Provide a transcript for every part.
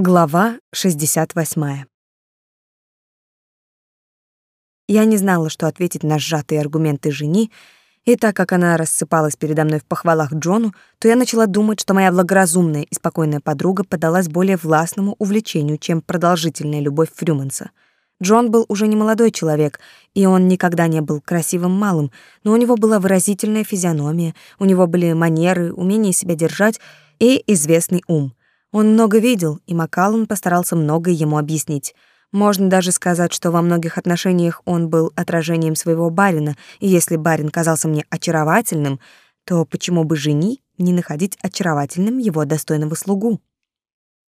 Глава 68. Я не знала, что ответить на сжатые аргументы жени, и так как она рассыпалась передо мной в похвалах Джону, то я начала думать, что моя благоразумная и спокойная подруга подалась более властному увлечению, чем продолжительная любовь Фрюманса. Джон был уже не молодой человек, и он никогда не был красивым малым, но у него была выразительная физиономия, у него были манеры, умение себя держать и известный ум — он много видел, и Макаллан постарался многое ему объяснить. Можно даже сказать, что во многих отношениях он был отражением своего барина, и если барин казался мне очаровательным, то почему бы жени не находить очаровательным его достойного слугу?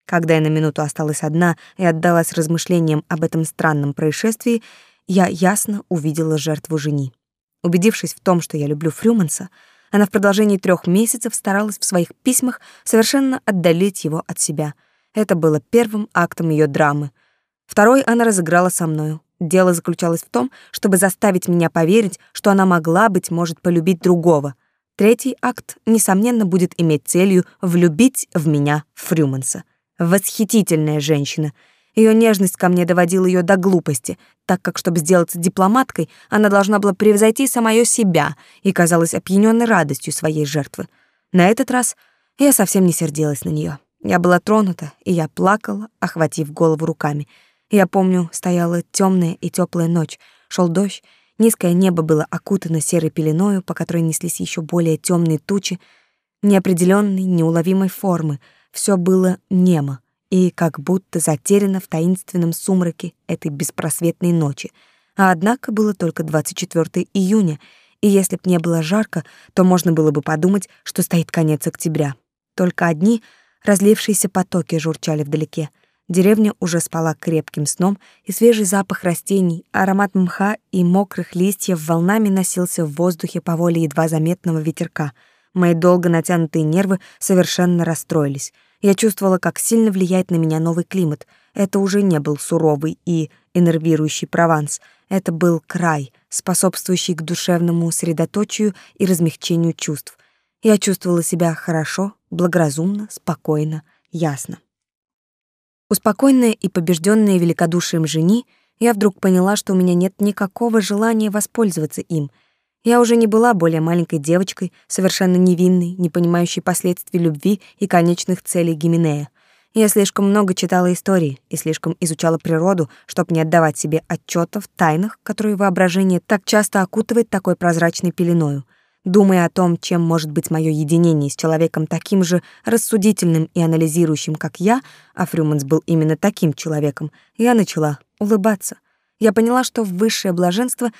Когда я на минуту осталась одна и отдалась размышлениям об этом странном происшествии, я ясно увидела жертву жени. Убедившись в том, что я люблю Фрюманса, она в продолжении трех месяцев старалась в своих письмах совершенно отдалить его от себя. Это было первым актом ее драмы. Второй она разыграла со мною. Дело заключалось в том, чтобы заставить меня поверить, что она могла, быть может, полюбить другого. Третий акт, несомненно, будет иметь целью влюбить в меня Фрюманса. Восхитительная женщина — ее нежность ко мне доводила ее до глупости, так как, чтобы сделаться дипломаткой, она должна была превзойти самое себя и казалась опьяненной радостью своей жертвы. На этот раз я совсем не сердилась на нее. Я была тронута, и я плакала, охватив голову руками. Я помню, стояла темная и теплая ночь, шел дождь, низкое небо было окутано серой пеленою, по которой неслись еще более темные тучи, неопределенной, неуловимой формы. Все было немо и как будто затеряна в таинственном сумраке этой беспросветной ночи. А однако было только 24 июня, и если б не было жарко, то можно было бы подумать, что стоит конец октября. Только одни разлившиеся потоки журчали вдалеке. Деревня уже спала крепким сном, и свежий запах растений, аромат мха и мокрых листьев волнами носился в воздухе по воле едва заметного ветерка. Мои долго натянутые нервы совершенно расстроились — я чувствовала, как сильно влияет на меня новый климат. Это уже не был суровый и энервирующий Прованс. Это был край, способствующий к душевному средоточию и размягчению чувств. Я чувствовала себя хорошо, благоразумно, спокойно, ясно. Успокоенная и побежденная великодушием жени, я вдруг поняла, что у меня нет никакого желания воспользоваться им — я уже не была более маленькой девочкой, совершенно невинной, не понимающей последствий любви и конечных целей Гименея. Я слишком много читала истории и слишком изучала природу, чтобы не отдавать себе отчета в тайнах, которые воображение так часто окутывает такой прозрачной пеленою. Думая о том, чем может быть мое единение с человеком таким же рассудительным и анализирующим, как я, а Фрюманс был именно таким человеком, я начала улыбаться. Я поняла, что высшее блаженство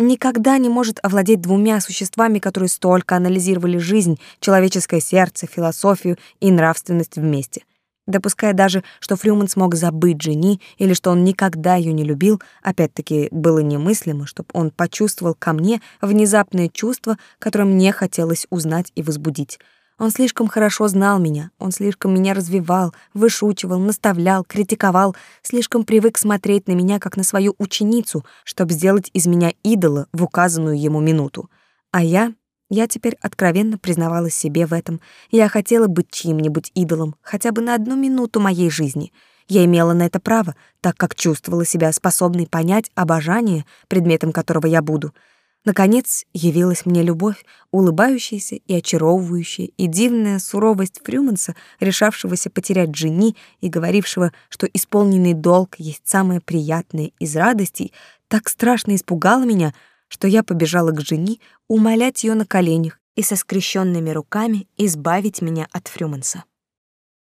никогда не может овладеть двумя существами, которые столько анализировали жизнь, человеческое сердце, философию и нравственность вместе. Допуская даже, что Фрюман смог забыть жени или что он никогда ее не любил, опять-таки было немыслимо, чтобы он почувствовал ко мне внезапное чувство, которое мне хотелось узнать и возбудить — он слишком хорошо знал меня, он слишком меня развивал, вышучивал, наставлял, критиковал, слишком привык смотреть на меня как на свою ученицу, чтобы сделать из меня идола в указанную ему минуту. А я, я теперь откровенно признавалась себе в этом. Я хотела быть чьим-нибудь идолом, хотя бы на одну минуту моей жизни. Я имела на это право, так как чувствовала себя способной понять обожание, предметом которого я буду — Наконец явилась мне любовь, улыбающаяся и очаровывающая, и дивная суровость Фрюманса, решавшегося потерять жени и говорившего, что исполненный долг есть самое приятное из радостей, так страшно испугала меня, что я побежала к жени умолять ее на коленях и со скрещенными руками избавить меня от Фрюманса.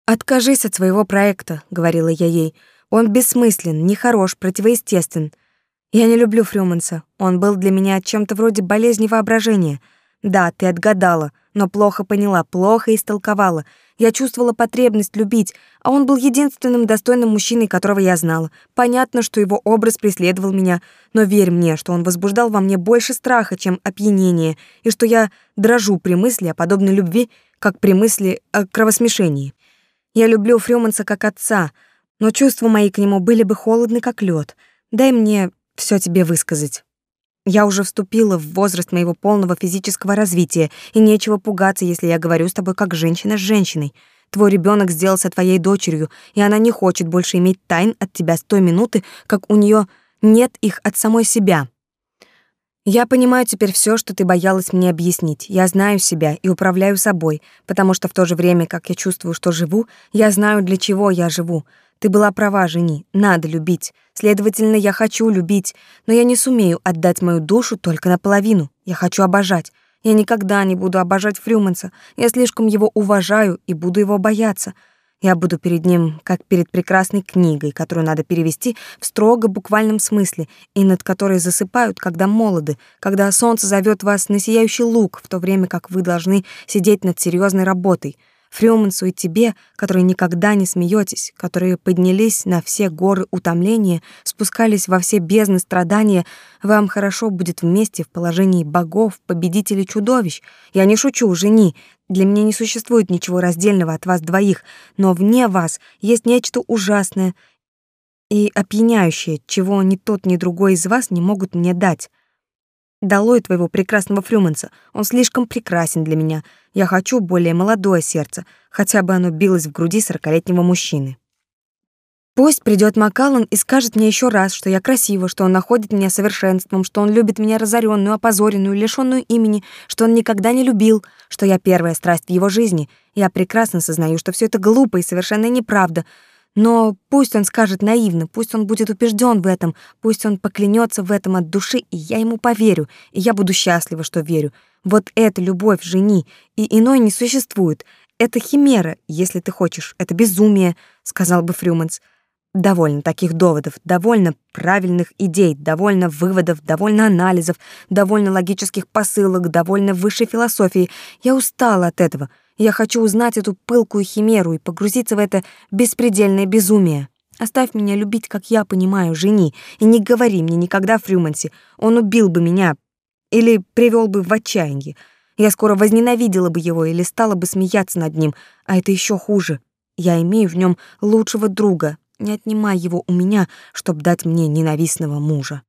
«Откажись от своего проекта», — говорила я ей. «Он бессмыслен, нехорош, противоестествен. Я не люблю Фрюманса. Он был для меня чем-то вроде болезни воображения. Да, ты отгадала, но плохо поняла, плохо истолковала. Я чувствовала потребность любить, а он был единственным достойным мужчиной, которого я знала. Понятно, что его образ преследовал меня, но верь мне, что он возбуждал во мне больше страха, чем опьянение, и что я дрожу при мысли о подобной любви, как при мысли о кровосмешении. Я люблю Фрюманса как отца, но чувства мои к нему были бы холодны, как лед. Дай мне все тебе высказать. Я уже вступила в возраст моего полного физического развития, и нечего пугаться, если я говорю с тобой как женщина с женщиной. Твой ребенок сделался твоей дочерью, и она не хочет больше иметь тайн от тебя с той минуты, как у нее нет их от самой себя. Я понимаю теперь все, что ты боялась мне объяснить. Я знаю себя и управляю собой, потому что в то же время, как я чувствую, что живу, я знаю, для чего я живу. Ты была права, жени, надо любить. Следовательно, я хочу любить, но я не сумею отдать мою душу только наполовину. Я хочу обожать. Я никогда не буду обожать Фрюманса. Я слишком его уважаю и буду его бояться. Я буду перед ним как перед прекрасной книгой, которую надо перевести в строго буквальном смысле и над которой засыпают, когда молоды, когда солнце зовет вас на сияющий луг, в то время как вы должны сидеть над серьезной работой — Фрёмансу и тебе, которые никогда не смеетесь, которые поднялись на все горы утомления, спускались во все бездны страдания, вам хорошо будет вместе в положении богов, победителей чудовищ. Я не шучу, жени. Для меня не существует ничего раздельного от вас двоих, но вне вас есть нечто ужасное и опьяняющее, чего ни тот, ни другой из вас не могут мне дать. Долой твоего прекрасного Фрюманса. Он слишком прекрасен для меня. Я хочу более молодое сердце, хотя бы оно билось в груди сорокалетнего мужчины. Пусть придет Макаллан и скажет мне еще раз, что я красива, что он находит меня совершенством, что он любит меня разоренную, опозоренную, лишенную имени, что он никогда не любил, что я первая страсть в его жизни. Я прекрасно сознаю, что все это глупо и совершенно неправда, но пусть он скажет наивно, пусть он будет убежден в этом, пусть он поклянется в этом от души, и я ему поверю, и я буду счастлива, что верю. Вот эта любовь жени, и иной не существует. Это химера, если ты хочешь, это безумие, сказал бы Фрюманс. Довольно таких доводов, довольно правильных идей, довольно выводов, довольно анализов, довольно логических посылок, довольно высшей философии. Я устала от этого. Я хочу узнать эту пылкую химеру и погрузиться в это беспредельное безумие. Оставь меня любить, как я понимаю, жени, и не говори мне никогда о Фрюмансе. Он убил бы меня или привел бы в отчаяние. Я скоро возненавидела бы его или стала бы смеяться над ним, а это еще хуже. Я имею в нем лучшего друга. Не отнимай его у меня, чтобы дать мне ненавистного мужа.